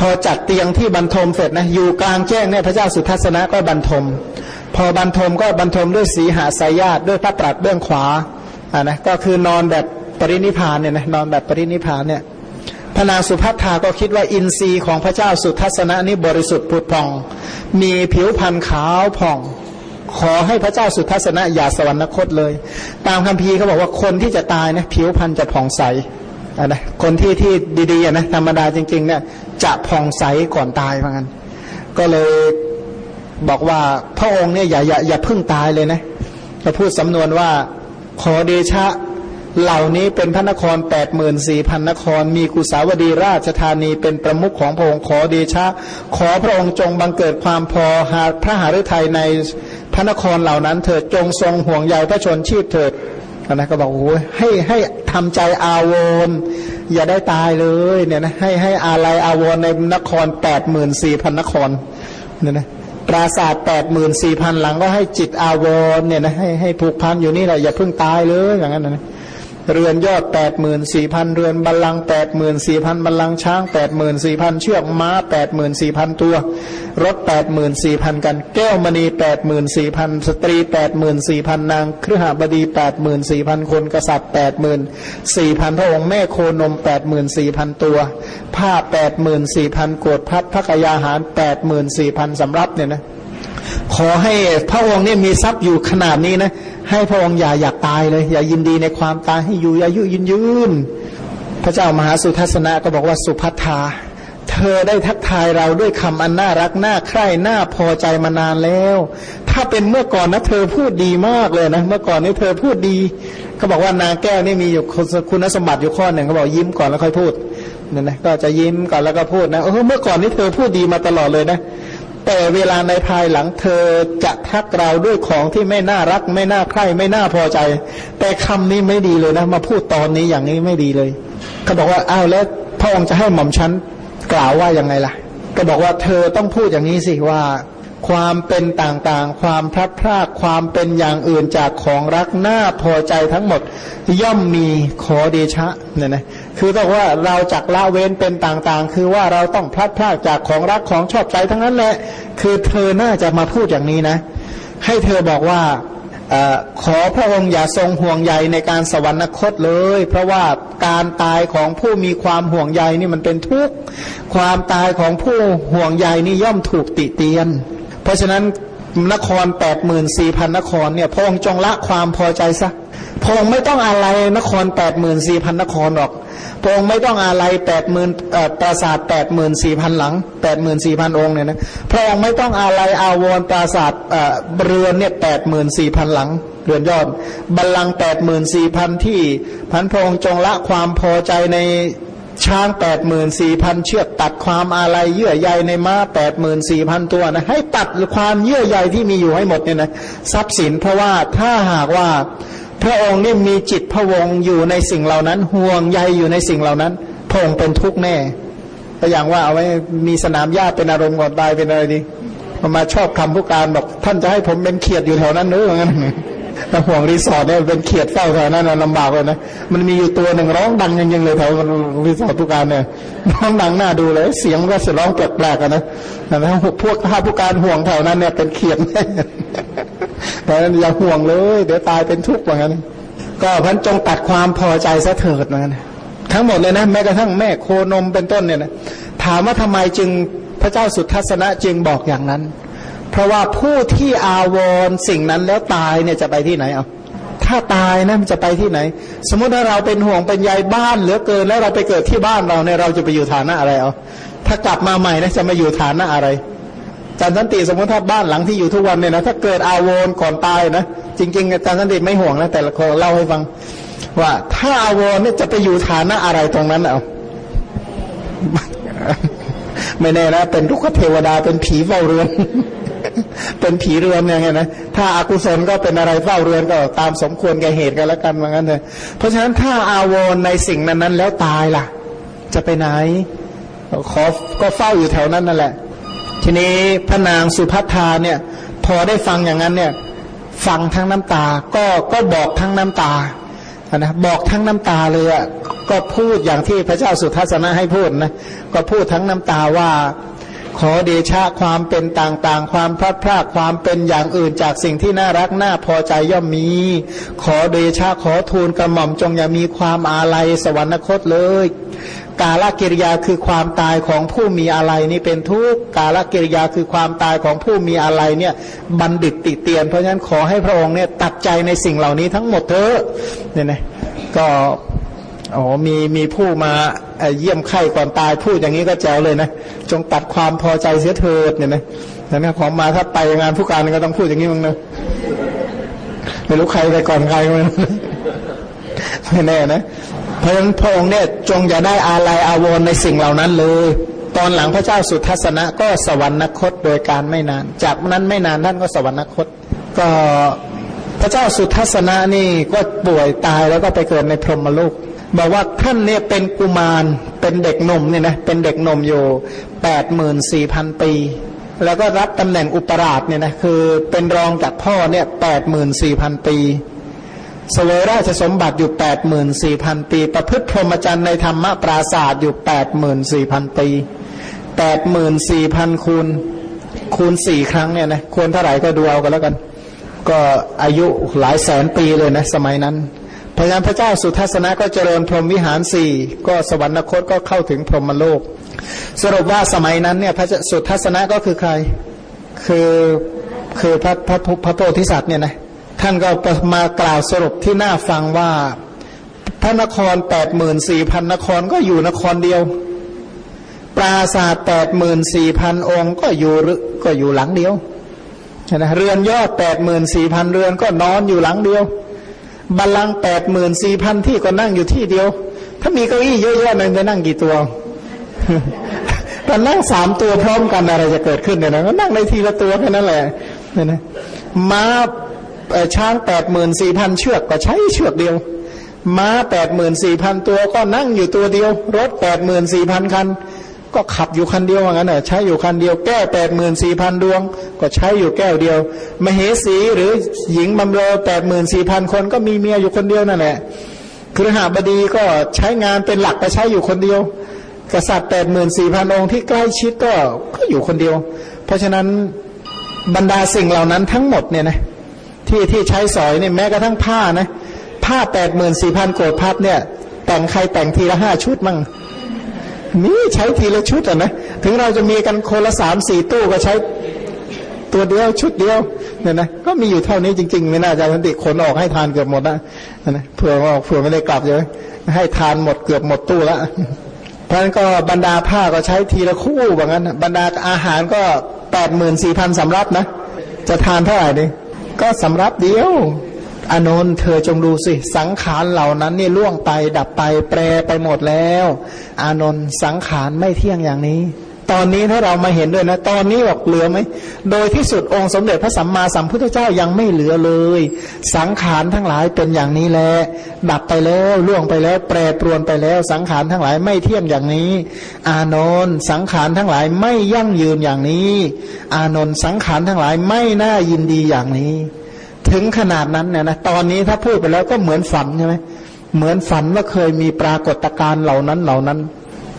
พอจัดเตียงที่บรรทมเสร็จนะอยู่กลางแจ้งเนี่ยพระเจ้าสุทัศนะก็บรรทม พอบรรทมก็บรรทมด้วยสีหาสายญาติด้วยพระตรัสเบื้องขวาอ่านะก็คือนอนแบบปรินิพานเนี่ยนะนอนแบบปรินิพานเนี่ยพระนางสุภัทธาก็คิดว่าอินทรีย์ของพระเจ้าสุทัศนะนี้บริสุทธิ์ผุดผ่อง มีผิวพรรณขาวผ่อง ขอให้พระเจ้าสุทัศนะอย่าสวรรคตเลย ตามคัมภีร์เขาบอกว่าคนที่จะตายนะผิวพรรณจะผ่องใส นะคนที่ที่ดีๆนะธรรมดาจริง ๆ เนี่ย จะผ่องใสก่อนตายเหมือนกันก็เลยบอกว่าพระองค์เนี่ยอย่าอย่าอย่าพึ่งตายเลยนะจะพูดสำนวนว่าขอเดชะเหล่านี้เป็นพระนครแปดหมื่นสี่พันนคร มีกุสาวดีราชธานีเป็นประมุขของพระองค์ขอเดชะ ขอพระองค์จงบังเกิดความพอหาพระหฤทัยในพระนครเหล่านั้นเถิดจงทรงห่วงใยพระชนชีพเถิด นะก็บอกโอ้ยให้ให้ทำใจอาวรอย่าได้ตายเลยเนี่ยนะให้ให้อาลัยอาวรในนครแปดหมื่นสี่พันนครเนี่ยนะปราสาทแปดหมื่นสี่พันหลังก็ให้จิตอาวรเนี่ยนะให้ให้ผูกพันอยู่นี่แหละอย่าเพิ่งตายเลยอย่างนั้นนะ เรือนยอดแปดหมื่นสี่พันเรือนบัลลังแปดหมื่นสี่พันบัลลังช้างแปดหมื่นสี่พันเชือกม้าแปดหมื่นสี่พันตัว รถแปดหมื่นสี่พันกัน แก้วมณีแปดหมื่นสี่พันสตรีแปดหมื่นสี่พันนางเครือหบดีแปดหมื่นสี่พันคนกษัตริย์แปดหมื่นสี่พันพระองค์แม่โคนมแปดหมื่นสี่พันตัว ผ้าแปดหมื่นสี่พันโกดพัดพระกยาหารแปดหมื่นสี่พันสำรับเนี่ยนะ ขอให้พระองค์เนี่ยมีทรัพย์อยู่ขนาดนี้นะ ให้พระองค์อย่าอยากตายเลย อย่ายินดีในความตายให้อยู่อายุยืนยืน พระเจ้ามหาสุทัศนะก็บอกว่าสุพัทธาเธอได้ทักทายเราด้วยคำอันน่ารักน่าใคร่น่าพอใจมานานแล้ว ถ้าเป็นเมื่อก่อนนะเธอพูดดีมากเลยนะ เมื่อก่อนนี่เธอพูดดีเขาบอกว่านางแก้วนี่มีอยู่คุณสมบัติอยู่ข้อหนึ่งเขาบอกยิ้มก่อนแล้วค่อยพูดเนี่ยนะก็จะยิ้มก่อนแล้วก็พูดนะเออเมื่อก่อนนี่เธอพูดดีมาตลอดเลยนะ แต่เวลาในภายหลังเธอจะทักเราด้วยของที่ไม่น่ารัก ไม่น่าใคร่ไม่น่าพอใจ แต่คำนี้ไม่ดีเลยนะ มาพูดตอนนี้อย่างนี้ไม่ดีเลยเขาบอกว่าอ้าวแล้วพระองค์จะให้หม่อมฉันกล่าวว่ายังไงล่ะ ก็บอกว่าเธอต้องพูดอย่างนี้สิว่าความเป็นต่างๆ ความพลัดพราก ความเป็นอย่างอื่นจากของรักน่าพอใจทั้งหมด ย่อมมีขอเดชะเนี่ยนะ คือต้องว่าเราจากละเว้นเป็นต่างๆ คือว่าเราต้องพลัดพรากจากของรักของชอบใจทั้งนั้นแหละ คือเธอน่าจะมาพูดอย่างนี้นะ ให้เธอบอกว่าอขอพระองค์อย่าทรงห่วงใยในการสวรรคตเลย เพราะว่าการตายของผู้มีความห่วงใยนี่มันเป็นทุกข์ ความตายของผู้ห่วงใยนี่ย่อมถูกติเตียน เพราะฉะนั้น นครแปดหมื่นสี่พันนครเนี่ยพระองค์จงละความพอใจซะพระองค์ไม่ต้องอะไรนครแปดหมื่นสี่พันนครหรอกพระองค์ไม่ต้องอะไรแปดหมื่นปราสาทแปดหมื่นสี่พันหลังแปดหมื่นสี่พันองค์เนี่ยนะพระองค์ไม่ต้องอะไรอาวรปราสาทเรือนเนี่ยแปดหมื่นสี่พันหลังเรือนยอดบัลลังแปดหมื่นสี่พันที่พันพระองค์จงละความพอใจใน ช้างแปดหมื่นสี่พันเชือกตัดความอะไรเยื่อใยในม้าแปดหมื่นสี่พันตัวนะให้ตัดความเยื่อใยที่มีอยู่ให้หมดเนี่ยนะทรัพย์สินเพราะว่าถ้าหากว่าพระองค์นี่มีจิตพระวงอยู่ในสิ่งเหล่านั้น ห่วงใยอยู่ในสิ่งเหล่านั้นพระองค์เป็นทุกข์แน่แต่อย่างว่าเอาไว้มีสนามหญ้าเป็นอารมณ์ก่อนตายเป็นอะไรดีมาชอบคำผู้การบอกท่านจะให้ผมเป็นเขียดอยู่แถวนั้นหรือว่างั้น แต่ห่วงรีสอร์ทเนี่ยเป็นเขียดเฝ้าแถวนั้นลำบากเลยนะ มันมีอยู่ตัวหนึ่งร้องดังยังๆเลยแถวรีสอร์ทผู้การเนี่ยร้องดังน่าดูเลย เสียงก็จะร้องแปลกๆกันนะนะพวกข้าผู้การห่วงแถวนั้นเนี่ยเป็นเขียดเพราะนั้นอย่าห่วงเลย เดี๋ยวตายเป็นทุกข์ว่างั้น ก็พันจงตัดความพอใจซะเถิดเหมือนกันทั้งหมดเลยนะแม้กระทั่งแม่โคนมเป็นต้นเนี่ยนะถามว่าทำไมจึงพระเจ้าสุทัศนะจึงบอกอย่างนั้น เพราะว่าผู้ที่อาวรสิ่งนั้นแล้วตายเนี่ยจะไปที่ไหนเอาถ้าตายนะมันจะไปที่ไหน สมมติถ้าเราเป็นห่วงเป็นใยบ้านเหลือเกิน แล้วเราไปเกิดที่บ้านเราเนี่ยเราจะไปอยู่ฐานะอะไรเอาถ้ากลับมาใหม่นะจะมาอยู่ฐานะอะไรจันสันติสมมติถ้าบ้านหลังที่อยู่ทุกวันเนี่ยนะถ้าเกิดอาโวนก่อนตายนะจริงๆจันสันติไม่ห่วงนะแต่ละคนเล่าให้ฟัง ว่าถ้าอาโวนเนี่ยจะไปอยู่ฐานะอะไรตรงนั้นเอาไม่แน่นะเป็นทุกเทวดาเป็นผีเฝ้าเรือน เป็นผีเรือนยังไงนะถ้าอากุศลก็เป็นอะไรเฝ้าเรือนก็ตามสมควรแก่เหตุกันแล้วกันว่างั้นเลยเพราะฉะนั้นถ้าอาวนในสิ่งนั้นนั้นแล้วตายล่ะ จะไปไหน ขอก็เฝ้าอยู่แถวนั้นนั่นแหละ ทีนี้พระนางสุภัทาเนี่ย พอได้ฟังอย่างนั้นเนี่ย ฟังทั้งน้ำตา ก็ก็บอกทั้งน้ำตานะบอกทั้งน้ำตาเลยอะก็พูดอย่างที่พระเจ้าสุทัศนะให้พูดนะก็พูดทั้งน้ำตาว่า ขอเดชะความเป็นต่างๆ ความพลัดพรากความเป็นอย่างอื่นจากสิ่งที่น่ารักน่าพอใจย่อมมี ขอเดชะขอทูลกระหม่อมจงอย่ามีความอาลัยสวรรคตเลย กาลกิริยาคือความตายของผู้มีอะไรนี่เป็นทุกกาลกิริยาคือความตายของผู้มีอะไรเนี่ยบัณฑิตติเตียน เพราะฉะนั้นขอให้พระองค์เนี่ยตัดใจในสิ่งเหล่านี้ทั้งหมดเถอะเนี่ยนะก็อ๋อมีมีผู้มา เยี่ยมไข้ก่อนตายพูดอย่างนี้ก็แจ๋วเลยนะ จงตัดความพอใจเสียเถิดเนี่ยนะแต่เนี่ยของมาถ้าไปงานผู้การก็ต้องพูดอย่างนี้มั้งนะไม่รู้ใครไปก่อนใครมั้งไม่แน่นะเพราะฉะนั้นพระองค์เนี่ยจงอย่าได้อาลัยอาวรในสิ่งเหล่านั้นเลย ตอนหลังพระเจ้าสุทัศนะก็สวรรคตโดยการไม่นาน จากนั้นไม่นานท่านก็สวรรคต ก็พระเจ้าสุทัศนะนี่ก็ป่วยตายแล้วก็ไปเกิดในพรหมโลก บอกว่าท่านเนี่ยเป็นกุมารเป็นเด็กหนุ่มเนี่ยนะเป็นเด็กหนุ่มอยู่แปดหมื่นสี่พันปี แล้วก็รับตำแหน่งอุปราชเนี่ยนะคือเป็นรองจากพ่อเนี่ยแปดหมื่นสี่พันปีสวยราชสมบัติอยู่แปดหมื่นสี่พันปี ประพฤติพรหมจรรย์ในธรรมปราศาสตร์อยู่แปดหมื่นสี่พันปีแปดหมื่นสี่พันคูณคูณสี่ครั้งเนี่ยนะควรเท่าไหร่ก็ดูเอากันแล้วกัน ก็อายุหลายแสนปีเลยนะ สมัยนั้น พราะฉะนั้นพระเจ้าสุทัศนะก็เจริญพรหมวิหารสี่ก็สวรรคตก็เข้าถึงพรหมโลก สรุปว่าสมัยนั้นเนี่ยพระสุทัศนะก็คือใคร คือคือพระพระพระโพธิสัตว์เนี่ยนะท่านก็มากล่าวสรุปที่น่าฟังว่า พระนครแปดหมื่นสี่พันนครก็อยู่นครเดียว ปราสาทแปดหมื่นสี่พันองค์ก็อยู่ก็อยู่หลังเดียวนะเรือนยอดแปดหมื่นสี่พันเรือนก็นอนอยู่หลังเดียว บัลลังแปดหมื่นสี่พันที่ก็นั่งอยู่ที่เดียว ถ้ามีเก้าอี้เยอะๆมันจะนั่งกี่ตัวถ้านั่งสามตัวพร้อมกันอะไรจะเกิดขึ้นเนี่ยนะก็นั่งในทีละตัวแค่นั้นแหละเนี่ยนะม้าช้างแปดหมื่นสี่พันเชือกก็ใช้เชือกเดียว ม้าแปดหมื่นสี่พันตัวก็นั่งอยู่ตัวเดียว รถแปดหมื่นสี่พันคัน ก็ขับอยู่คันเดียวว่างั้นเน่ะใช้อยู่คันเดียวแก้วแปดหมื่นสี่พันดวง ก็ใช้อยู่แก้วเดียว มเหสีหรือหญิงบำเรอแปดหมื่นสี่พันคนก็มีเมียอยู่คนเดียวนั่นแหละครหาบดีก็ใช้งานเป็นหลักไปใช้อยู่คนเดียว กษัตริย์แปดหมื่นสี่พันองค์ที่ใกล้ชิดก็ก็อยู่คนเดียว เพราะฉะนั้นบรรดาสิ่งเหล่านั้นทั้งหมดเนี่ยนะที่ที่ใช้สอยเนี่ยแม้กระทั่งผ้านะผ้าแปดหมื่นสี่พันโกดพับเนี่ยแต่งใครแต่งทีละห้าชุดมั่ง นี่ใช้ทีละชุดอะนะถึงเราจะมีกันคนละสามสี่ตู้ก็ใช้ตัวเดียวชุดเดียวเนี่ยนะก็มีอยู่เท่านี้จริงๆ ไม่น่าจะพันติขนออกให้ทานเกือบหมดนะนะเผื่อออกเผื่อไม่ได้กลับเลยให้ทานหมดเกือบหมดตู้ละเพราะนั้นก็บรรดาผ้าก็ใช้ทีละคู่แบบนั้นบรรดาอาหารก็แปดหมื่นสี่พันสำรับนะ จะทานเท่าไหร่ดิก็สำรับเดียว อานนท์เธอจงดูสิ สังขารเหล่านั้นนี่ล่วงไปดับไปแปรไปหมดแล้ว อานนท์สังขารไม่เที่ยงอย่างนี้ ตอนนี้ถ้าเรามาเห็นด้วยนะ ตอนนี้บอกเหลือไหมโดยที่สุดองค์สมเด็จพระสัมมาสัมพุทธเจ้ายังไม่เหลือเลย สังขารทั้งหลายเป็นอย่างนี้แหละดับไปแล้วล่วงไปแล้ว แปรปรวนไปแล้ว สังขารทั้งหลายไม่เที่ยงอย่างนี้ อานนท์สังขารทั้งหลายไม่ยั่งยืนอย่างนี้ อานนท์สังขารทั้งหลายไม่น่ายินดีอย่างนี้ ถึงขนาดนั้นเนี่ยนะตอนนี้ถ้าพูดไปแล้วก็เหมือนฝันใช่ไหมเหมือนฝันว่าเคยมีปรากฏการณ์เหล่านั้นเหล่านั้น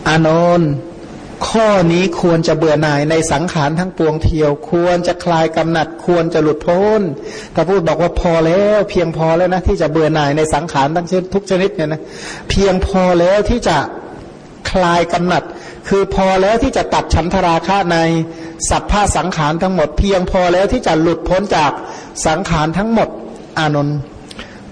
อานนท์ข้อนี้ควรจะเบื่อหน่ายในสังขารทั้งปวงเทียว ควรจะคลายกำหนัดควรจะหลุดพ้นถ้าพูดบอกว่าพอแล้วเพียงพอแล้วนะที่จะเบื่อหน่ายในสังขารทั้งชนิดทุกชนิดเนี่ยนะเพียงพอแล้วที่จะคลายกำหนัด คือพอแล้วที่จะตัดฉันทราคะใน สัพพะสังขารทั้งหมดเพียงพอแล้วที่จะหลุดพ้นจากสังขารทั้งหมดอานนท์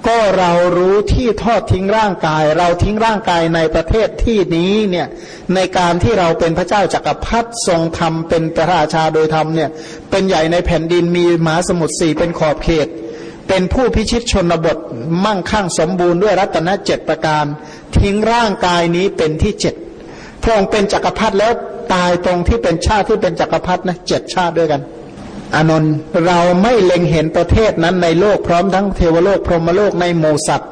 ก็เรารู้ที่ทอดทิ้งร่างกาย เราทิ้งร่างกายในประเทศที่นี้เนี่ยในการที่เราเป็นพระเจ้าจากักรพรรดิทรงธรรมเป็นพระราชาโดยธรรมเนี่ยเป็นใหญ่ในแผ่นดินมีมหาสมุทรสี่เป็นขอบเขต เป็นผู้พิชิตชนบทมั่งคั่งสมบูรณ์ด้วยรัตนเจ็ดประการ ทิ้งร่างกายนี้เป็นที่เจ็ดพระองค์เป็นจักรพรรดิแล้ว ตายตรงที่เป็นชาติที่เป็นจักรพรรดินะเจ็ดชาติด้วยกันอานนท์เราไม่เล็งเห็นประเทศนั้นในโลกพร้อมทั้งเทวโลกพรหมโลกในหมู่สัตว์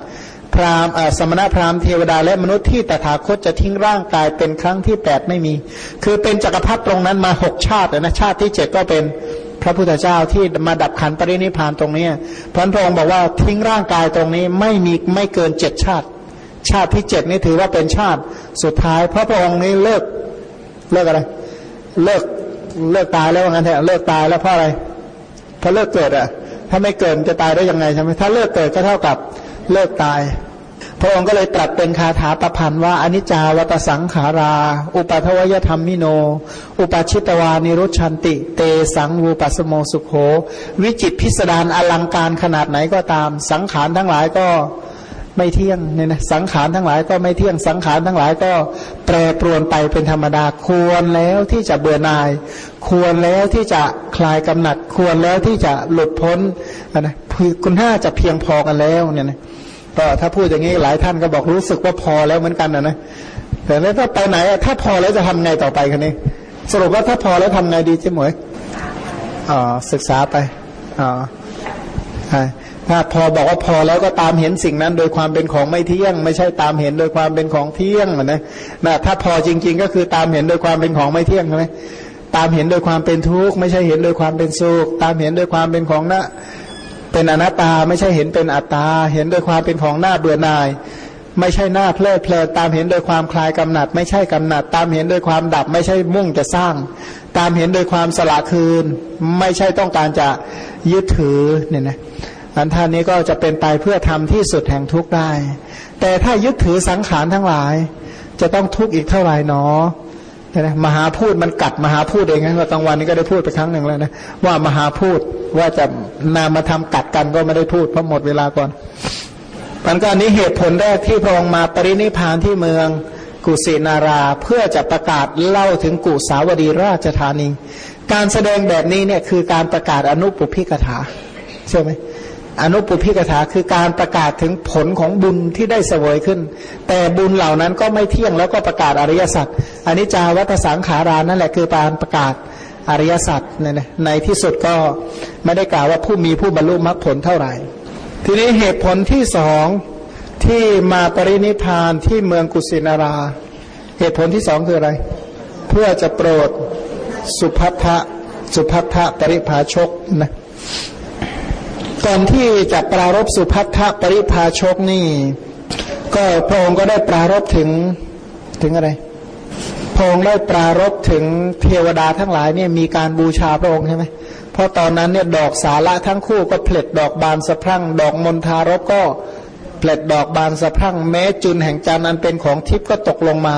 พราหมณ์สมณพราหมณ์เทวดาและมนุษย์ที่ตถาคตจะทิ้งร่างกายเป็นครั้งที่แปดไม่มี คือเป็นจักรพรรดิตรงนั้นมาหกชาตินะชาติที่เจ็ดก็เป็นพระพุทธเจ้าที่มาดับขันปรินิพานตรงนี้พระพองค์บอกว่าทิ้งร่างกายตรงนี้ไม่มีไม่เกินเจ็ดชาติ ชาติที่เจ็ดนี่ถือว่าเป็นชาติสุดท้ายพระพระองค์นี้เลิก เลิกอะไร เลิกเลิกตายแล้วว่างั้นเถอะเลิกตายแล้วเพราะอะไรเพราะเลิกเกิดอะถ้าไม่เกิดจะตายได้ยังไงใช่ไหมถ้าเลิกเกิดก็เท่ากับเลิกตาย พระองค์ก็เลยตรัสเป็นคาถาประพันธ์ว่าอนิจจาวัตสังขารา อุปัทวยธรรมมิโน อุปชิตวานิรุชันติ เตสังวูปัสโมสุขโข วิจิตพิสดารอลังการขนาดไหนก็ตาม สังขารทั้งหลายก็ ไม่เที่ยงเนี่ยนะสังขารทั้งหลายก็ไม่เที่ยงสังขารทั้งหลายก็แปรปรวนไปเป็นธรรมดาควรแล้วที่จะเบื่อหน่าย ควรแล้วที่จะคลายกำหนัด ควรแล้วที่จะหลุดพ้นนะคุณห้าจะเพียงพอกันแล้วเนี่ยนะก็ถ้าพูดอย่างนี้หลายท่านก็บอกรู้สึกว่าพอแล้วเหมือนกันนะนะแต่แล้วถ้าไปไหนถ้าพอแล้วจะทำไงต่อไปคันนี้ สรุปว่าถ้าพอแล้วทำไงดีเจ๊หมวยอ๋อศึกษาไปอ๋อใช่ ถ้าพอบอกว่าพอแล้วก็ตามเห็นสิ่งนั้น โดยความเป็นของไม่เที่ยง ไม่ใช่ตามเห็นโดยความเป็นของเที่ยงนะนะถ้าพอจริง ๆ ก็คือตามเห็นโดยความเป็นของไม่เที่ยงใช่ไหมตามเห็นโดยความเป็นทุกข์ไม่ใช่เห็นโดยความเป็นสุขตามเห็นโดยความเป็นของนะเป็นอนัตตาไม่ใช่เห็นเป็นอัตตา เห็นโดยความเป็นของหน้าเบื่อหน่าย ไม่ใช่หน้าเพลิดเพลินตามเห็นโดยความคลายกำหนัด ไม่ใช่กำหนัด ตามเห็นโดยความดับ ไม่ใช่มุ่งจะสร้าง ตามเห็นโดยความสละคืน ไม่ใช่ต้องการจะยึดถือเนี่ยนะ อันท่านนี้ก็จะเป็นไปเพื่อทำที่สุดแห่งทุกข์ได้ แต่ถ้ายึดถือสังขารทั้งหลาย จะต้องทุกข์อีกเท่าไหร่หนอนะมหาพูดมันกัดมหาพูดเองนะว่ากลางวันนี้ก็ได้พูดไปครั้งหนึ่งแล้วนะว่ามหาพูดว่าจะนามาทำกัดกันก็ไม่ได้พูดเพราะหมดเวลาก่อนมันก็อันนี้เหตุผลแรกที่พระองค์มาปรินิพานที่เมืองกุสินาราเพื่อจะประกาศเล่าถึงกุสาวดีราชธานี การแสดงแบบนี้เนี่ยคือการประกาศอนุปุพิกถาใช่ไหม อนุปุพิกถาคือการประกาศถึงผลของบุญที่ได้เสวยขึ้น แต่บุญเหล่านั้นก็ไม่เที่ยงแล้วก็ประกาศอริยสัจอันนี้จาวัตสังขารานั่นแหละคือการประกาศอริยสัจเนี่ยในที่สุดก็ไม่ได้กล่าวว่าผู้มีผู้บรรลุมรรคผลเท่าไหร่ ทีนี้เหตุผลที่สองที่มาปรินิพานที่เมืองกุสินารา เหตุผลที่สองคืออะไร เพื่อจะโปรดสุพัทะสุพัทะปริภาชกนะ ก่อนที่จะปรารบสุพัทธปริภาชกนี่ ก็พระองค์ก็ได้ปรารบถึงถึงอะไรพระองค์ได้ปรารบถึงเทวดาทั้งหลายเนี่ยมีการบูชาพระองค์ใช่ไหมเพราะตอนนั้นเนี่ยดอกสาระทั้งคู่ก็เผล็ดดอกบานสะพรั่ง ดอกมณฑารบก็เผล็ดดอกบานสะพรั่ง แม้จุนแห่งจันทร์อันเป็นของทิพย์ก็ตกลงมา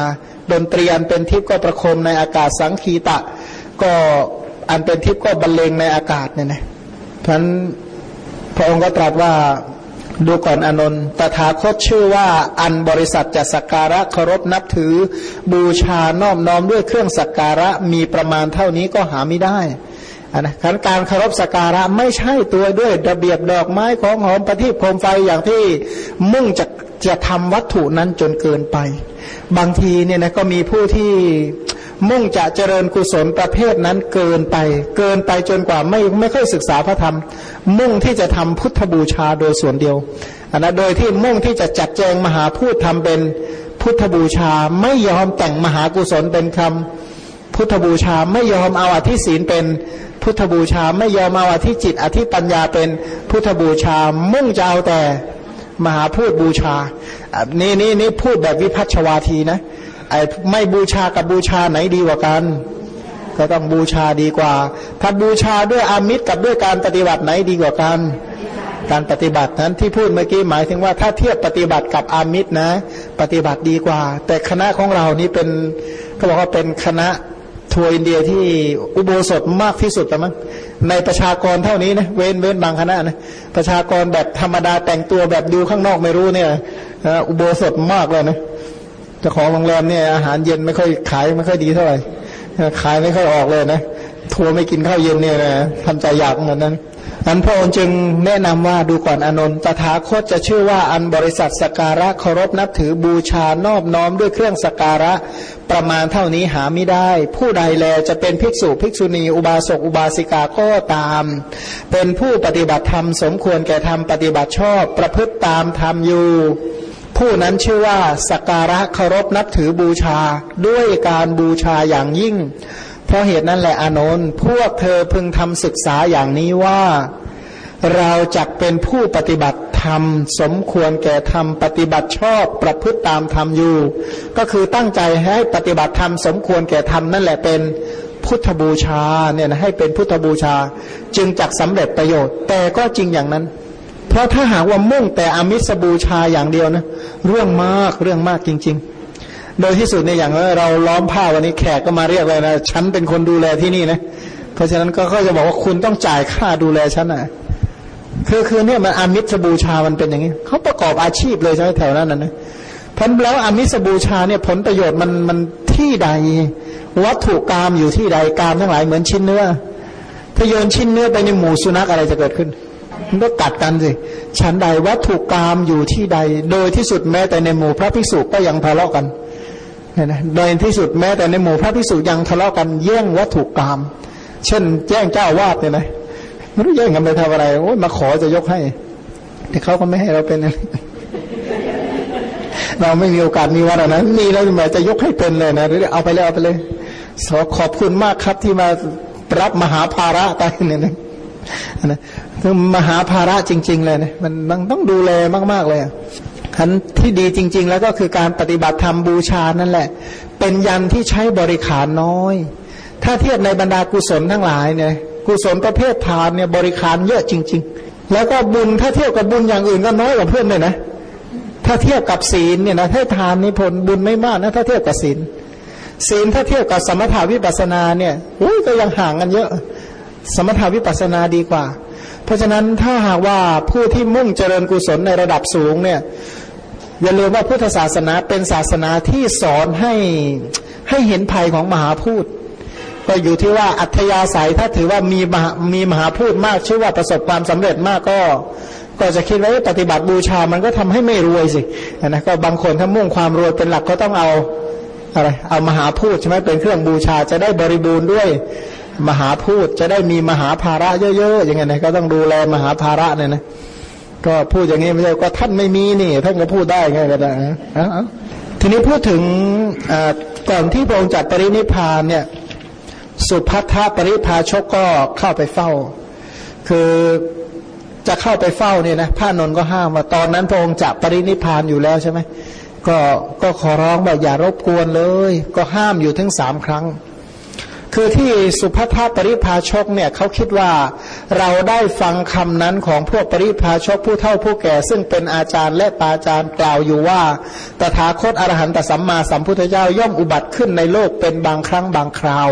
ดนตรีอันเป็นทิพย์ก็ประโคมในอากาศสังคีตะ ก็อันเป็นทิพย์ก็บรรเลงในอากาศเนี่ยนะเพราะนั้น พระองค์ก็ตรัสว่าดูก่อนอนนท์ตถาคตชื่อว่าอันบริษัทจะสักการะเคารพนับถือ บูชาน้อบน้อมด้วยเครื่องสักการะมีประมาณเท่านี้ก็หาไม่ได้อันนะการเคารพสักการะไม่ใช่ตัวด้วยระเบียบดอกไม้ของหอมประทีปโคมไฟอย่างที่มุ่งจะจะทำวัตถุนั้นจนเกินไป บางทีเนี่ยนะก็มีผู้ที่ มุ่งจะเจริญกุศลประเภทนั้นเกินไป เกินไปจนกว่าไม่ไม่ค่อยศึกษาพระธรรม มุ่งที่จะทำพุทธบูชาโดยส่วนเดียวอันนะโดยที่มุ่งที่จะจัดแจงมหาพูดทำเป็นพุทธบูชาไม่ยอมแต่งมหากุศลเป็นคำพุทธบูชาไม่ยอมเอาอธิศีลเป็นพุทธบูชาไม่ยอมเอาอธิจิต อธิปัญญาเป็นพุทธบูชา มุ่งจะเอาแต่มหาพูดบูชานี่นี่นี่พูดแบบวิพัชวาทีนะ ไอ้ไม่บูชากับบูชาไหนดีกว่ากัน ก็ต้องบูชาดีกว่า ถ้าบูชาด้วยอามิตรกับด้วยการปฏิบัติไหนดีกว่ากัน การปฏิบัตินั้นที่พูดเมื่อกี้หมายถึงว่าถ้าเทียบปฏิบัติกับอามิตรนะ ปฏิบัติดีกว่า แต่คณะของเรานี่เป็นเขาบอกว่าเป็นคณะทัวร์อินเดียที่อุโบสถมากที่สุดแต่มั้งในประชากรเท่านี้นะเว้นเว้นบางคณะนะประชากรแบบธรรมดาแต่งตัวแบบดูข้างนอกไม่รู้เนี่ยอุโบสถมากเลยนะ จ้าของโรงแรมเนี่ยอาหารเย็นไม่ค่อยขายไม่ค่อยดีเท่าไหร่ขายไม่ค่อยออกเลยนะทัวร์ไม่กินข้าวเย็นเนี่ยนะทำใจอยากเหมือนนั้นอันพระองค์จึงแนะนำว่าดูก่อนอนนท์ตถาคตจะชื่อว่าอันบริษัทสการะเคารพนับถือบูชานอบน้อมด้วยเครื่องสการะประมาณเท่านี้หาไม่ได้ ผู้ใดแลจะเป็นภิกษุภิกษุณีอุบาสกอุบาสิกาก็ตาม เป็นผู้ปฏิบัติธรรมสมควรแก่ธรรมปฏิบัติชอบประพฤติตามธรรมอยู่ ผู้นั้นชื่อว่าสักการะเคารพนับถือบูชาด้วยการบูชาอย่างยิ่ง เพราะเหตุนั้นแหละอานนท์พวกเธอพึงทำศึกษาอย่างนี้ว่า เราจักเป็นผู้ปฏิบัติธรรม สมควรแก่ธรรมปฏิบัติชอบประพฤติตามธรรมอยู่ ก็คือตั้งใจให้ปฏิบัติธรรมสมควรแก่ธรรมนั่นแหละเป็นพุทธบูชาเนี่ยนะให้เป็นพุทธบูชา จึงจักสำเร็จประโยชน์ แต่ก็จริงอย่างนั้น เพราะถ้าหากว่ามุ่งแต่อมิสบูชาอย่างเดียวนะ เรื่องมากเรื่องมากจริง ๆ โดยที่สุดในอย่างเราล้อมผ้าวันนี้แขกก็มาเรียกเลยนะฉันเป็นคนดูแลที่นี่นะเพราะฉะนั้นก็เขาจะบอกว่าคุณต้องจ่ายค่าดูแลฉันนะคือคือเนี่ยมันอามิสบูชามันเป็นอย่างนี้เขาประกอบอาชีพเลยใช่ไหมแถวนั้นนะพันแล้วอามิสบูชาเนี่ยผลประโยชน์มันมันที่ใด วัตถุกรรมอยู่ที่ใดกรรมทั้งหลายเหมือนชิ้นเนื้อถ้าโยนชิ้นเนื้อไปในหมู่สุนัขอะไรจะเกิดขึ้น มันก็กัดกันสิชั้นใดวัตถุกรรมอยู่ที่ใด โดยที่สุดแม้แต่ในหมู่พระภิกษุก็ยังทะเลาะกันเนี่ยนะโดยที่สุดแม้แต่ในหมู่พระภิกษุยังทะเลาะกันแย่งวัตถุกรรมเช่น แย่งเจ้าวาดเนี่ยนะไม่รู้แย่งกันไปทำอะไรโอ้ยมาขอจะยกให้ แต่เขาก็ไม่ให้เราเป็นอะไรเราไม่มีโอกาสมีวันนั้นมีแล้วแม่จะยกให้เป็นเลยนะหรือเอาไปเลยเอาไปเลยขอขอบคุณมากครับที่มารับมหาภาระไปเนี่ยนะ คือมหาภาระจริง ๆ เลยนะมันมันต้องดูแลมาก ๆ เลยขันที่ดีจริง ๆ แล้วก็คือการปฏิบัติธรรมบูชานั่นแหละ เป็นยันที่ใช้บริขารน้อย ถ้าเทียบในบรรดากุศลทั้งหลายเนี่ยกุศลประเภททานเนี่ยบริขารเยอะจริง ๆ แล้วก็บุญถ้าเทียบกับบุญอย่างอื่นก็น้อยกว่าเพื่อนเลยนะ ถ้าเทียบกับศีลเนี่ยนะถ้าทานนี่ผลบุญไม่มากนะถ้าเทียบกับศีลศีลถ้าเทียบกับสมถาวิปัสนาเนี่ยอุ้ยก็ยังห่างกันเยอะ สมถาวิปัสนาดีกว่า เพราะฉะนั้นถ้าหากว่าผู้ที่มุ่งเจริญกุศลในระดับสูงเนี่ยอย่าลืมว่าพุทธศาสนาเป็นศาสนาที่สอนให้ให้เห็นภัยของมหาพูดก็อยู่ที่ว่าอัธยาศัยถ้าถือว่ามีมหามีมหาพูดมากชื่อว่าประสบความสำเร็จมากก็ ก็จะคิดว่าปฏิบัติบูชามันก็ทำให้ไม่รวยสินะก็บางคนถ้ามุ่งความรวยเป็นหลักก็ต้องเอาอะไรเอามหาพูดใช่ไหมเป็นเครื่องบูชาจะได้บริบูรณ์ด้วย มหาพูดจะได้มีมหาภาระเยอะๆอย่างเงี้ยนะก็ต้องดูแลมหาภาระเนี่ยนะก็พูดอย่างนี้ไม่ใช่ก็ท่านไม่มีนี่ท่านก็พูดได้ไงก็ได้ทีนี้พูดถึงก่อนที่พระองค์จัดปรินิพานเนี่ยสุพัทธปริพาชกก็เข้าไปเฝ้า คือจะเข้าไปเฝ้าเนี่ยนะพระนนก็ห้ามว่าตอนนั้นพระองค์จะปรินิพานอยู่แล้วใช่ไหมก็ก็ขอร้องว่าอย่ารบกวนเลย ก็ห้ามอยู่ถึงสามครั้ง คือที่สุภัทปริพาชกเนี่ยเขาคิดว่าเราได้ฟังคำนั้นของพวกปริพาชกผู้เฒ่าผู้แก่ซึ่งเป็นอาจารย์และปาจารย์กล่าวอยู่ว่า ตถาคตอรหันตสัมมาสัมพุทธเจ้าย่อมอุบัติขึ้นในโลกเป็นบางครั้งบางคราว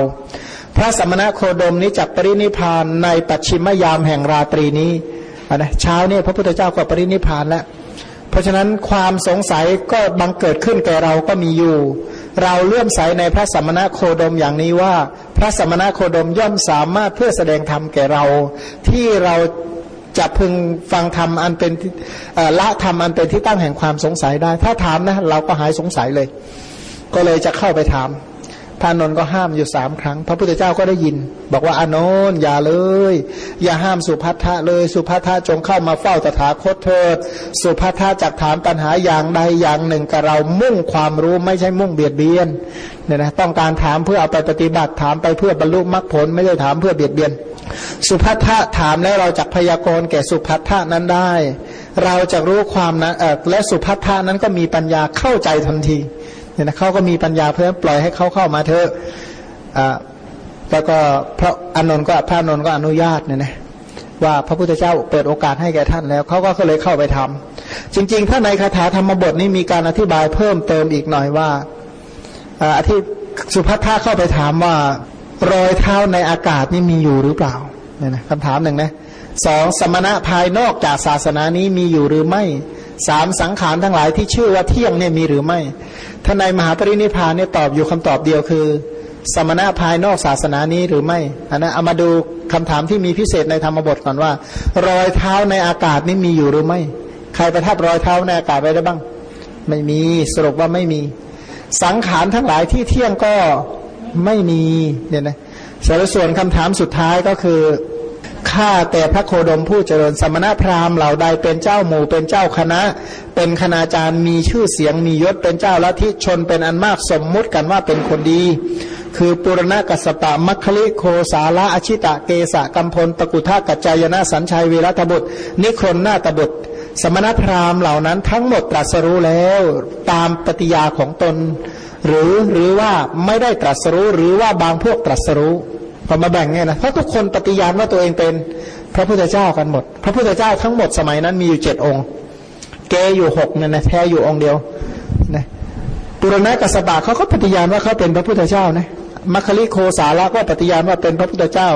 พระสมณะโคดมนี้จักปรินิพานในปัจฉิมยามแห่งราตรีนี้นะเช้าเนี่ยพระพุทธเจ้าก็ปรินิพานแล้ว เพราะฉะนั้นความสงสัยก็บังเกิดขึ้นแก่เราก็มีอยู่ เราเลื่อมใสในพระสมณะโคดมอย่างนี้ว่า พระสมณะโคดมย่อมสามารถเพื่อแสดงธรรมแก่เรา ที่เราจะพึงฟังธรรมอันเป็นละธรรมอันเป็นที่ตั้งแห่งความสงสัยได้ ถ้าถามนะเราก็หายสงสัยเลย ก็เลยจะเข้าไปถาม พระนนท์ก็ห้ามอยู่สามครั้ง พระพุทธเจ้าก็ได้ยิน บอกว่าอนนท์อย่าเลย อย่าห้ามสุภัททะเลย สุภัททะจงเข้ามาเฝ้าตถาคตเถิด สุภัททะจักถามปัญหาอย่างใดอย่างหนึ่งกับเรามุ่งความรู้ไม่ใช่มุ่งเบียดเบียนเนี่ยนะต้องการถามเพื่อเอาไปปฏิบัติถามไปเพื่อบรรลุมรรคผลไม่ได้ถามเพื่อเบียดเบียน สุภัททะถามแล้วเราจักพยากรณ์แก่สุภัททะนั้นได้ เราจะรู้ความนั้นและสุภัททะนั้นก็มีปัญญาเข้าใจทันที เนี่ยนะเขาก็มีปัญญาเพื่อปล่อยให้เขาเข้ามาเถอะอ่าแล้วก็พระอานนท์ก็พระอนนท์ก็อนุญาตเนี่ยนะว่าพระพุทธเจ้าเปิดโอกาสให้แก่ท่านแล้วเขาก็เลยเข้าไปทำจริง ๆ ถ้าในคาถาธรรมบทนี้มีการอธิบายเพิ่มเติมอีกหน่อยว่าอาที่สุภัทธาเข้าไปถามว่ารอยเท้าในอากาศนี่มีอยู่หรือเปล่าเนี่ยนะคำถามหนึ่งนะสองสมณะภายนอกจากศาสนานี้มีอยู่หรือไม่ สามสังขารทั้งหลายที่ชื่อว่าเที่ยงเนี่ยมีหรือไม่ท่านในมหาปรินิพานเนี่ยตอบอยู่คำตอบเดียวคือ สมณะภายนอกศาสนานี้หรือไม่อันนั้นเอามาดูคำถามที่มีพิเศษในธรรมบทก่อนว่า รอยเท้าในอากาศนี่มีอยู่หรือไม่ ใครประทับรอยเท้าในอากาศไว้ได้บ้าง ไม่มีสรุปว่าไม่มี สังขารทั้งหลายที่เที่ยงก็ไม่มีเนี่ยนะส่วนคำถามสุดท้ายก็คือ ข้าแต่พระโคดมผู้เจริญสมณพราหมณ์เหล่าใดเป็นเจ้าหมู่เป็นเจ้าคณะ เป็นคณาจารย์มีชื่อเสียงมียศเป็นเจ้าละทิชนเป็นอันมากสมมุติกันว่าเป็นคนดี คือปุรณะกัสปะมัคคลิโคสาละอชิตะเกสะกัมพลตกุทากัจจายนะสัญชัยวีรัตบุตร นิครนนาตบุตร สมณพราหมณ์เหล่านั้นทั้งหมดตรัสรู้แล้วตามปฏิยาของตน หรือหรือว่าไม่ได้ตรัสรู้หรือว่าบางพวกตรัสรู้ พอมาแบ่งเนี่ยนะเพราะทุกคนปฏิญาณว่าตัวเองเป็นพระพุทธเจ้ากันหมด พระพุทธเจ้าทั้งหมดสมัยนั้นมีอยู่เจ็ดองค์ เกอยู่หกเนี่ยนะแท้อยู่องค์เดียวนะปุรณะกัสบะเขาก็ปฏิญาณว่าเขาเป็นพระพุทธเจ้านะ มัคคิริโคสาระก็ปฏิญาณว่าเป็นพระพุทธเจ้า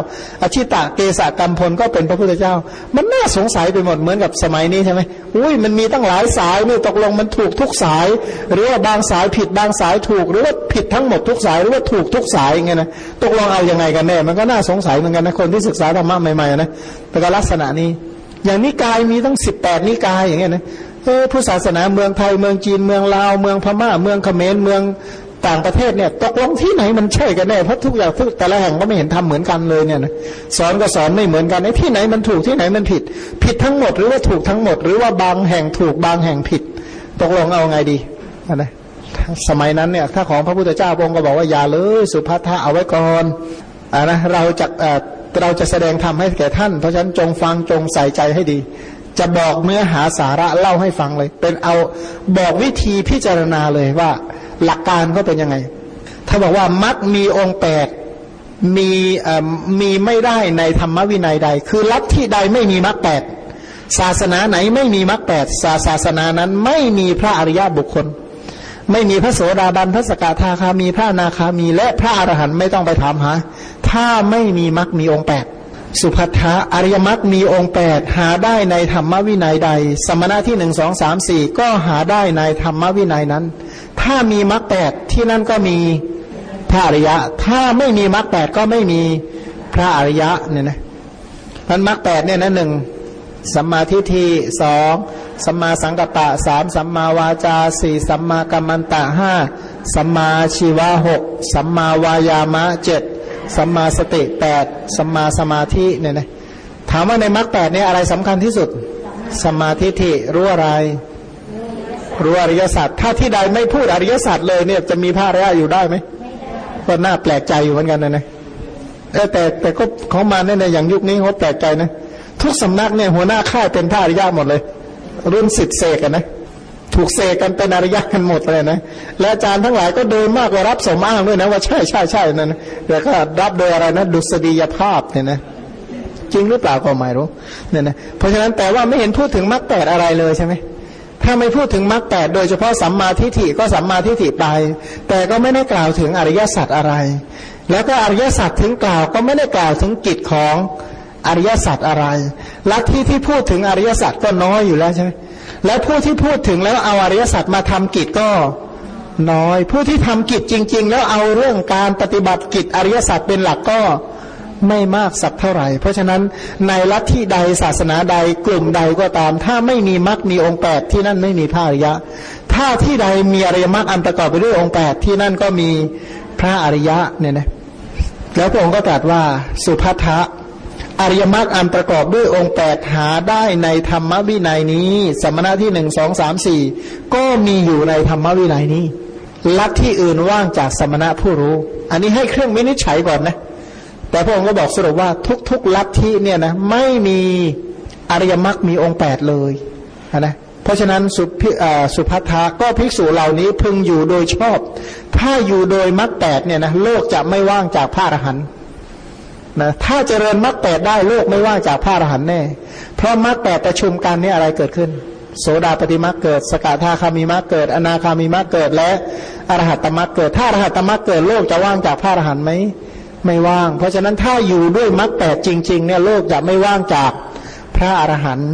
อาชิตะเกษกรรมพลก็เป็นพระพุทธเจ้า มันน่าสงสัยไปหมดเหมือนกับสมัยนี้ใช่ไหมอุ้ยมันมีตั้งหลายสายนี่ตกลงมันถูกทุกสาย หรือว่าบางสายผิดบางสายถูก หรือว่าผิดทั้งหมดทุกสายหรือว่าถูกทุกสายอย่างเงี้ยนะตกลงเอาอยัางไงกันแน่ มันก็น่าสงสัยเหมือนกันนะคนที่ศึกษาธรรมะใหม่ๆนะแต่ก็ลักษณะนี้ อย่างนิกายมีตั้งสิบแปดนิกายอย่างเงี้ยนะเออผู้ศาสนาเมืองไทยเมืองจีนเมืองลาวเมืองพม่า เมืองเขมรเมือง ต่างประเทศเนี่ยตกลงที่ไหนมันใช่กันแน่เพราะทุกอย่างทุกแต่ละแห่งก็ไม่เห็นทำเหมือนกันเลยเนี่ยนะสอนก็สอนไม่เหมือนกันไอ้ที่ไหนมันถูกที่ไหนมันผิด ผิดทั้งหมดหรือว่าถูกทั้งหมด หรือว่าบางแห่งถูกบางแห่งผิด ตกลงเอาไงดีนะสมัยนั้นเนี่ยถ้าของพระพุทธเจ้าองค์ก็บอกว่าอย่าเลยสุภัทธะเอาไว้ก่อนอ่านะเราจะเราจะแสดงธรรมให้แก่ท่าน เพราะฉะนั้นจงฟังจงใส่ใจให้ดีจะบอกเนื้อหาสาระเล่าให้ฟังเลย เป็นเอาบอกวิธีพิจารณาเลยว่า หลักการก็เป็นยังไง ถ้าบอกว่ามักมีองค์แปดมีมีไม่ได้ในธรรมวินัยใด คือลัทธิใดไม่มีมรรคแปดศาสนาไหนไม่มีมรรคแปดศาศาสนานั้นไม่มีพระอริยบุคคล ไม่มีพระโสดาบันพระสกทาคามีพระนาคามีและพระอรหันต์ไม่ต้องไปถามหาถ้าไม่มีมรรคมีองค์แปด สุภัทธะอริยมรรคมีองค์แปดหาได้ในธรรมวินัยใด สมณะที่หนึ่งสองสามสี่ก็หาได้ในธรรมวินัยนั้น ถ้ามีมรรคแปดที่นั่นก็มีพระอริยะ ถ้าไม่มีมรรคแปดก็ไม่มีพระอริยะเนี่ยนะมันมรรคแปดเนี่ยนะหนึ่งสัมมาทิฏฐิสองสัมมาสังกัปปะสามสัมมาวาจาสี่สัมมากัมมันตะห้าสัมมาชีวะหกสัมมาวายามะเจ็ด สัมมาสติแปดสัมมาสมาธิเนี่ยนะถามว่าในมรรคแปดเนี่ยอะไรสำคัญที่สุดสมาทิฏฐิรู้อะไร รู้อริยสัจถ้าที่ใดไม่พูดอริยสัจเลยเนี่ยจะมีพระอริยะอยู่ได้ไหมก็น่าแปลกใจอยู่เหมือนกันนะนะแต่แต่ก็เขามาเนี่ยในอย่างยุคนี้เขาแปลกใจนะทุกสำนักเนี่ยหัวหน้าค่ายเป็นพระอริยะหมดเลย รุ่นสิทธิเสกนะ ถูกเสกกันเป็นอริยะกันหมดเลยนะ และอาจารย์ทั้งหลายก็โดยมากกว่ารับสมอ้างด้วยนะว่าใช่ใช่ใช่นั่นแต่ก็รับโดยอะไรนะดุษฎียภาพเนี่ยนะจริงหรือเปล่าก็ไม่รู้เนี่ยนะเพราะฉะนั้นแต่ว่าไม่เห็นพูดถึงมรรคแปดอะไรเลยใช่ไหมถ้าไม่พูดถึงมรรคแปดโดยเฉพาะสัมมาทิฏฐิก็สัมมาทิฏฐิไป แต่ก็ไม่ได้กล่าวถึงอริยสัจอะไร แล้วก็อริยสัจถึงกล่าวก็ไม่ได้กล่าวถึงกิจของอริยสัจอะไรลัทธิที่พูดถึงอริยสัจก็น้อยอยู่แล้วใช่ไหม แล้วผู้ที่พูดถึงแล้วเอาอริยสัจมาทำกิจก็น้อย ผู้ที่ทำกิจจริง ๆ แล้วเอาเรื่องการปฏิบัติกิจอริยสัจเป็นหลักก็ไม่มากสักเท่าไหร่ เพราะฉะนั้นในลัทธิใดศาสนาใดกลุ่มใดก็ตาม ถ้าไม่มีมรรคมีองค์แปดที่นั่นไม่มีพระอริยะ ถ้าที่ใดมีอริยมรรคอันประกอบไปด้วยองค์แปดที่นั่นก็มีพระอริยะเนี่ยนะแล้วพระองค์ก็ตรัสว่าสุภัทะ อริยมรรคอันประกอบด้วยองค์แปดหาได้ในธรรมวินัยนี้ สมณะที่หนึ่งสองสามสี่ก็มีอยู่ในธรรมวินัยนี้ลัทธิอื่นว่างจากสมณะผู้รู้ อันนี้ให้เครื่องวินิจฉัยก่อนนะ แต่พระองค์ก็บอกสรุปว่าทุกๆลัทธิเนี่ยนะไม่มีอริยมรรคมีองค์แปดเลยนะเพราะฉะนั้นสุสุภัทาก็ภิกษุเหล่านี้พึงอยู่โดยชอบ ถ้าอยู่โดยมรรคแปดเนี่ยนะโลกจะไม่ว่างจากพระอรหันต์ นะถ้าเจริญมรรคแปดได้โลกไม่ว่างจากพระอรหันต์แน่ เพราะมรรคแปดประชุมกันนี่อะไรเกิดขึ้น โสดาปฏิมรรคเกิด สกทาคามีมรรคเกิด อนาคามีมรรคเกิดและอรหัตตมรรคเกิด ถ้าอรหัตตมรรคเกิดโลกจะว่างจากพระอรหันต์ไหมไม่ว่าง เพราะฉะนั้นถ้าอยู่ด้วยมรรคแปดจริง ๆ เนี่ยโลกจะไม่ว่างจากพระอรหันต์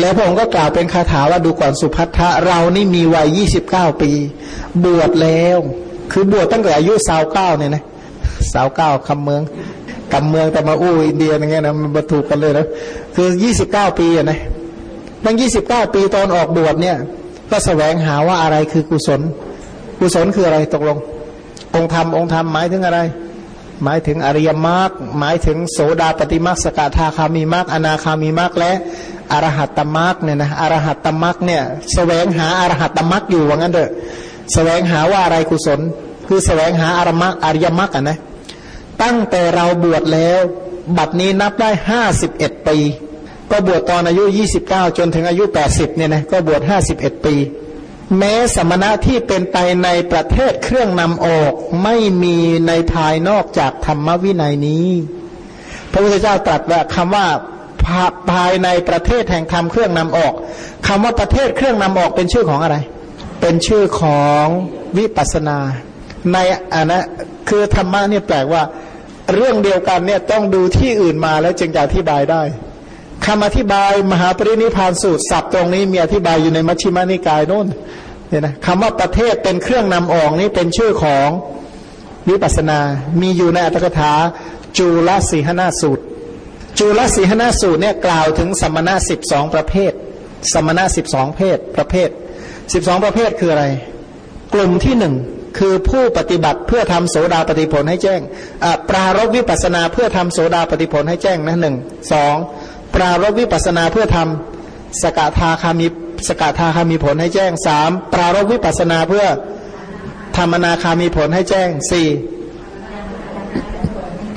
แล้วพระองค์ก็กล่าวเป็นคาถาว่าดูก่อนสุพัทธะเรานี่มีวัยยี่สิบเก้าปี บวชแล้ว คือบวชตั้งแต่อายุสาวเก้าเนี่ยนะสาวเก้าคำเมือง กำเมืองแต่มาอู้อินเดียอย่างเงี้ยนะมันบรรทุกกันเลยนะคือยี่สิบเก้าปีนะตั้งยี่สิบเก้าปีตอนออกบวชเนี่ย ก็แสวงหาว่าอะไรคือกุศล กุศลคืออะไรตกลง องค์ธรรมองค์ธรรมหมายถึงอะไร หมายถึงอริยมรรคหมายถึงโสดาปฏิมรรคสกทาคามีมรรคอนาคามีมรรคและอรหัตตมรรคเนี่ยนะอรหัตตมรรคเนี่ยสแสวงหาอรหัตตมรรคอยู่ว่างั้นเถอะแสวงหาว่าอะไรกุศล คือแสวงหาอรมรรคอริยมรรคอะนะ ตั้งแต่เราบวชแล้ว บัดนี้นับได้ห้าสิบเอ็ดปี ก็บวชตอนอายุ29จนถึงอายุ80เนี่ยนะก็บวช51ปี แม้สมณะที่เป็นไปในประเทศเครื่องนำออกไม่มีในภายนอกจากธรรมวินัยนี้ พระพุทธเจ้าตรัสว่าคำว่าภายในประเทศแห่งธรรมเครื่องนำออกคำว่าประเทศเครื่องนำออกเป็นชื่อของอะไร เป็นชื่อของวิปัสนา ในอันนะคือธรรมะเนี่ยแปลว่า เรื่องเดียวกันเนี่ยต้องดูที่อื่นมาแล้วจึงจะอธิบายได้คำอธิบายมหาปรินิพานสูตรศัพท์ตรงนี้มีอธิบายอยู่ในมัชฌิมานิกายโน้นเนี่ยนะคำว่าประเทศเป็นเครื่องนำออกนี้เป็นชื่อของวิปัสนา มีอยู่ในอัตถกถาจุลสีหนาสูตรจุลสีหนาสูตรเนี่ยกล่าวถึงสมณะสิบสองประเภท สมณะสิบสองเพศประเภทสิบสองประเภทคืออะไร กลุ่มที่หนึ่ง คือผู้ปฏิบัติเพื่อทำโสดาปฏิผลให้แจ้ง ปรารบวิปัสนาเพื่อทำโสดาปฏิผลให้แจ้งนะหนึ่งสองปรารบวิปัสนาเพื่อทำสกทาคามีสกทาคามีผลให้แจ้งสามปรารบวิปัสนาเพื่อธรรมนาคามีผลให้แจ้งสี่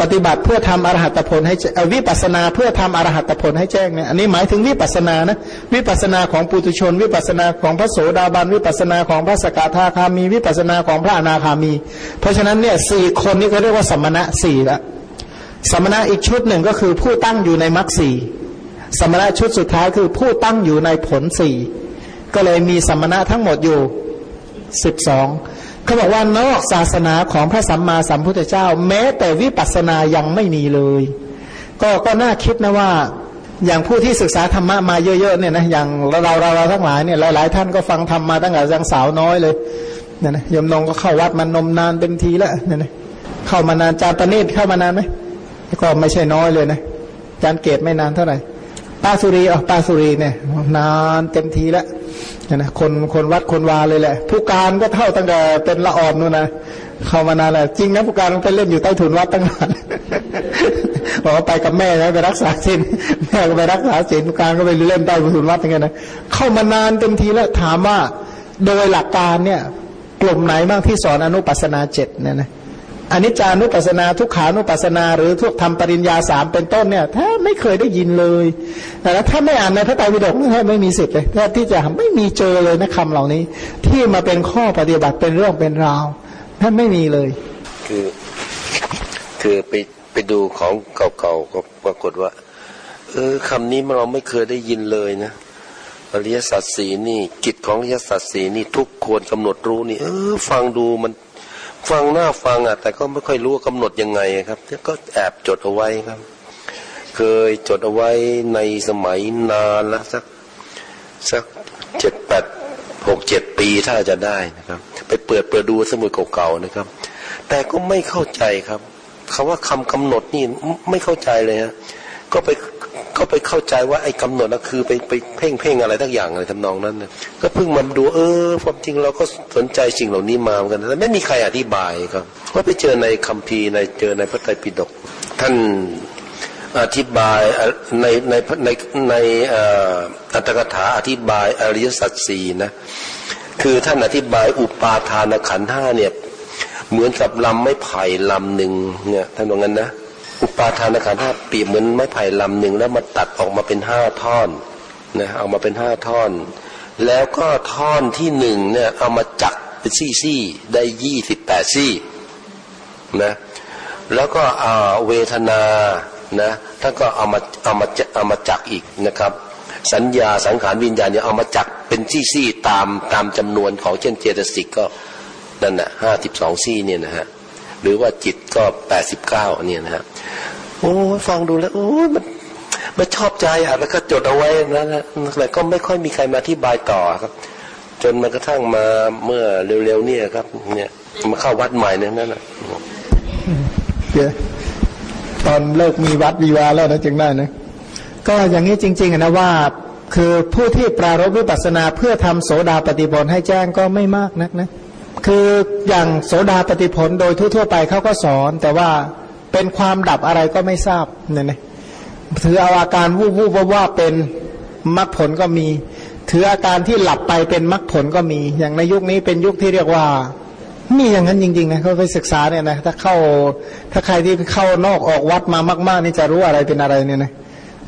ปฏิบัติเพื่อทำอรหัตผลให้วิปัสนาเพื่อทำอรหัตผลให้แจ้งเนี่ยอันนี้หมายถึงวิปัสนานะวิปัสนาของปุถุชน วิปัสนาของพระโสดาบัน วิปัสนาของพระสกทาคามี วิปัสนาของพระอนาคามี เพราะฉะนั้นเนี่ยสี่คนนี้เขาเรียกว่าสมณะสี่ละสมณะอีกชุดหนึ่งก็คือผู้ตั้งอยู่ในมรรคสี่สมณะชุดสุดท้ายคือผู้ตั้งอยู่ในผลสี่ก็เลยมีสมณะทั้งหมดอยู่สิบสอง เขาบอกว่านอกศาสนาของพระสัมมาสัมพุทธเจ้า แม้แต่วิปัสสนายังไม่มีเลย ก็ก็น่าคิดนะว่าอย่างผู้ที่ศึกษาธรรมะมาเยอะๆเนี่ยนะอย่างเราเราเราทั้งหลายเนี่ยหลายๆท่านก็ฟังธรรมมาตั้งแต่ยังสาวน้อยเลยเนี่ยนะยมนงก็เข้าวัดมันมนานเต็มทีแล้วเนี่ยนะเข้ามานานจารย์ปณิตเข้ามานานไหมก็ไม่ใช่น้อยเลยนะจารเกตไม่นานเท่าไหร่ป้าสุรีอ๋อป้าสุรีเนี่ยนานเต็มทีแล้ว นะคนคนวัดคนวาเลยแหละ ผู้การก็เท่าตั้งแต่เป็นละอ่อนนู่นนะเข้ามานานแหละจริงนะผู้การไปเล่นอยู่ใต้ถุนวัดตั้งนานบอกว่าไปกับแม่ไปรักษาศีลแม่ก็ไปรักษาศีลผู้การก็ไปเล่นใต้ถุนวัดอย่างเงี้ยนะเข้ามานานเต็มทีแล้วถามว่าโดยหลักการเนี่ยกลุ่มไหนบ้างที่สอนอนุปัสนาเจ็ดเนี่ยนะ อนนี้จานุปัสนาทุกขานุปัสนา หรือทุกทำปริญญาสามเป็นต้นเนี่ยถ้าไม่เคยได้ยินเลยแต่ถ้าไม่อ่านในพระไตรปิฎกแทบไม่มีสิทธิ์เลยแทบที่จะไม่มีเจอเลยนะคำเหล่านี้ ที่มาเป็นข้อปฏิบัติเป็นเรื่องเป็นราวท่าไม่มีเลย คือคือไปไปดูของเก่าๆก็ปรากฏว่า เออคำนี้เราไม่เคยได้ยินเลยนะอริยสัจสีนี่กิจของอริยสัจสีนี่ทุกควรกำหนดรู้นี่ เออ ฟังดูมัน ฟังหน้าฟังอะ แต่ก็ไม่ค่อยรู้กำหนดยังไงครับก็แอบจดเอาไว้ครับ เคยจดเอาไว้ในสมัยนานแล้วสักสักเจ็ดแปดหกเจ็ดปีถ้าจะได้นะครับ ไปเปิดเปิดดูสมุดเก่าๆนะครับ แต่ก็ไม่เข้าใจครับคำว่าคำกำหนดนี่ไม่เข้าใจเลยฮะก็ไป ก็ไปเข้าใจว่าไอ้กำหนดนั่นคือไปไปเพ่งเพ่งอะไรทั้งอย่างอะไรทำนองนั้นนะก็เพิ่งมาดูเออความจริงเราก็สนใจสิ่งเหล่านี้มาเหมือนกันแต่ไม่มีใครอธิบายครับว่าไปเจอในคัมภีร์ในเจอในพระไตรปิฎกท่านอธิบายในในในในอัตถกถาอธิบายอริยสัจสี่นะคือท่านอธิบายอุปาทานขันธ์ห้าเนี่ยเหมือนกับลำไม้ไผ่ลำหนึ่งเนี่ยท่านบอกงั้นนะ อุปาทานขันห้าปีเหมือนไม้ไผ่ลำหนึ่งแล้วมาตัดออกมาเป็นห้าท่อนนะเอามาเป็นห้าท่อน แล้วก็ท่อนที่หนึ่งเนี่ยเอามาจักเป็นซี่ซี่ได้ยี่สิบแปดซี่นะแล้วก็เอาเวทนานะท่านก็เอามาเอามาเอามาจักอีกนะครับ สัญญาสังขารวิญญาณเนี่ยเอามาจักเป็นซี่ซี่ตามตามจำนวนของเช่นเจตสิกก็นั่นนะห้าสิบสองซี่เนี่ยนะฮะ หรือว่าจิตก็แปดสิบเก้าเนี่ยนะฮะโอ้ฟังดูแล้วโอ้มันมันชอบใจอะแล้วก็จดเอาไว้นะแต่ก็ไม่ค่อยมีใครมาอธิบายต่อครับ จนมากระทั่งมาเมื่อเร็วๆเนี่ยครับ เนี่ยมาเข้าวัดใหม่เนี่ยนั่นแหละตอนเลิกมีวัดวีวาแล้วนะจึงได้นะก็อย่างนี้จริง ๆนะว่าคือผู้ที่ปรารบวิปัสนาเพื่อทำโสดาปฏิบลให้แจ้งก็ไม่มากนักนะ คืออย่างโสดาปฏิผลโดยทั่วๆไปเขาก็สอน แต่ว่าเป็นความดับอะไรก็ไม่ทราบเนี่ยนะถือเอาอาการวูบวูบว่าเป็นมรรคผลก็มี ถืออาการที่หลับไปเป็นมรรคผลก็มี อย่างในยุคนี้เป็นยุคที่เรียกว่ามีอย่างนั้นจริงๆนะเขาไปศึกษาเนี่ยนะถ้าเข้าถ้าใครที่เข้านอกออกวัดมามาก ๆ นี่จะรู้อะไรเป็นอะไรเนี่ยนะ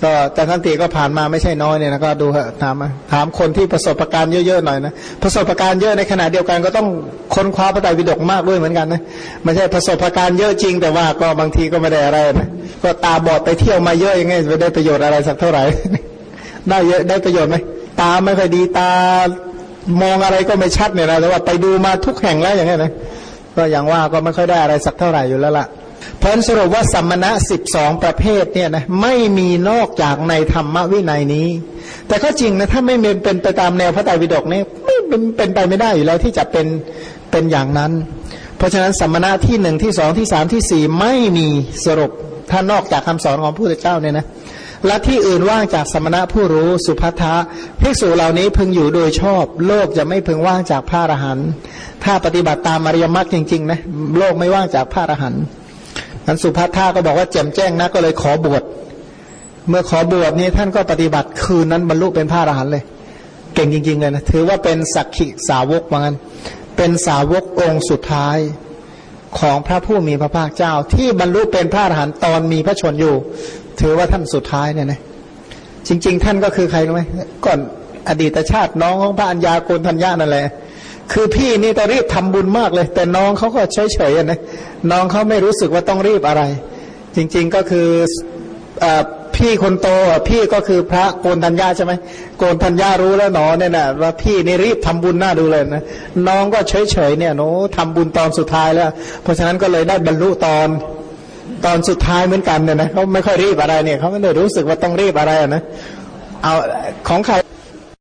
ก็แต่ทันทีก็ผ่านมาไม่ใช่น้อยเนี่ยนะก็ดูถอะถามมาถามคนที่ประสบการณ์เยอะๆหน่อยนะประสบการณ์เยอะในขณะเดียวกันก็ต้องค้นคว้าพระไตรปิฎกมากด้วยเหมือนกันนะไม่ใช่ประสบการณ์เยอะจริง แต่ว่าก็บางทีก็ไม่ได้อะไรนะก็ตาบอดไปเที่ยวมาเยอะอยังไงจะได้ประโยชน์อะไรสักเท่าไหร่ ได้เยอะได้ประโยชน์ไหมตาไม่ค่อยดีตามองอะไรก็ไม่ชัดเนี่ยนะแต่ว่าไปดูมาทุกแห่งแล้วอย่างเงี้ยนะก็อย่างว่าก็ไม่ค่อยได้อะไรสักเท่าไหร่อยู่แล้วล่ะ เพราะสรุปว่าสัมมณะสิบสองประเภทเนี่ยนะไม่มีนอกจากในธรรมวินัยนี้ แต่ก็จริงนะถ้าไม่เป็นไปตามแนวพระไตรปิฎกเนี่ยไม่เป็นไปไม่ได้อยู่แล้วที่จะเป็นเป็นอย่างนั้น เพราะฉะนั้นสัมมณะที่หนึ่งที่สองที่สามที่สี่ไม่มีสรุปถ้านอกจากคำสอนของพระพุทธเจ้าเนี่ยนะและที่อื่นว่างจากสมณะผู้รู้สุภัทะภิกษุเหล่านี้พึงอยู่โดยชอบ โลกจะไม่พึงว่างจากพระอรหันต์ถ้าปฏิบัติตามอริยมรรคจริงๆนะโลกไม่ว่างจากพระอรหันต์ นั้นสุภัททะก็บอกว่าแจ่มแจ้งนะก็เลยขอบวช เมื่อขอบวชนี้ท่านก็ปฏิบัติคืนนั้นบรรลุเป็นพระอรหันต์เลย เก่งจริง ๆ เลยนะถือว่าเป็นสักขิสาวกเหมือนกันเป็นสาวกองค์สุดท้ายของพระผู้มีพระภาคเจ้า ที่บรรลุเป็นพระอรหันต์ตอนมีพระชนอยู่ ถือว่าท่านสุดท้ายเนี่ยนะจริง ๆ ท่านก็คือใครรู้ไหมก่อนอดีตชาติน้องของพระอัญญาโกณทัญญานั่นแหละ คือพี่นี่ต้องรีบทำบุญมากเลย แต่น้องเขาก็เฉยๆนะน้องเขาไม่รู้สึกว่าต้องรีบอะไร จริงๆก็คืออพี่คนโตพี่ก็คือพระโกนธัญญาใช่ไหมโกนธัญญารู้แล้วหนอเนี่ยนะว่าพี่นี่รีบทำบุญหน้าดูเลยนะน้องก็เฉยๆเนี่ยโน้ทำบุญตอนสุดท้ายแล้ว เพราะฉะนั้นก็เลยได้บรรลุตอนตอนสุดท้ายเหมือนกันเนี่ยนะเขาไม่ค่อยรีบอะไรเนี่ยเขาไม่ได้รู้สึกว่าต้องรีบอะไรนะเอาของใคร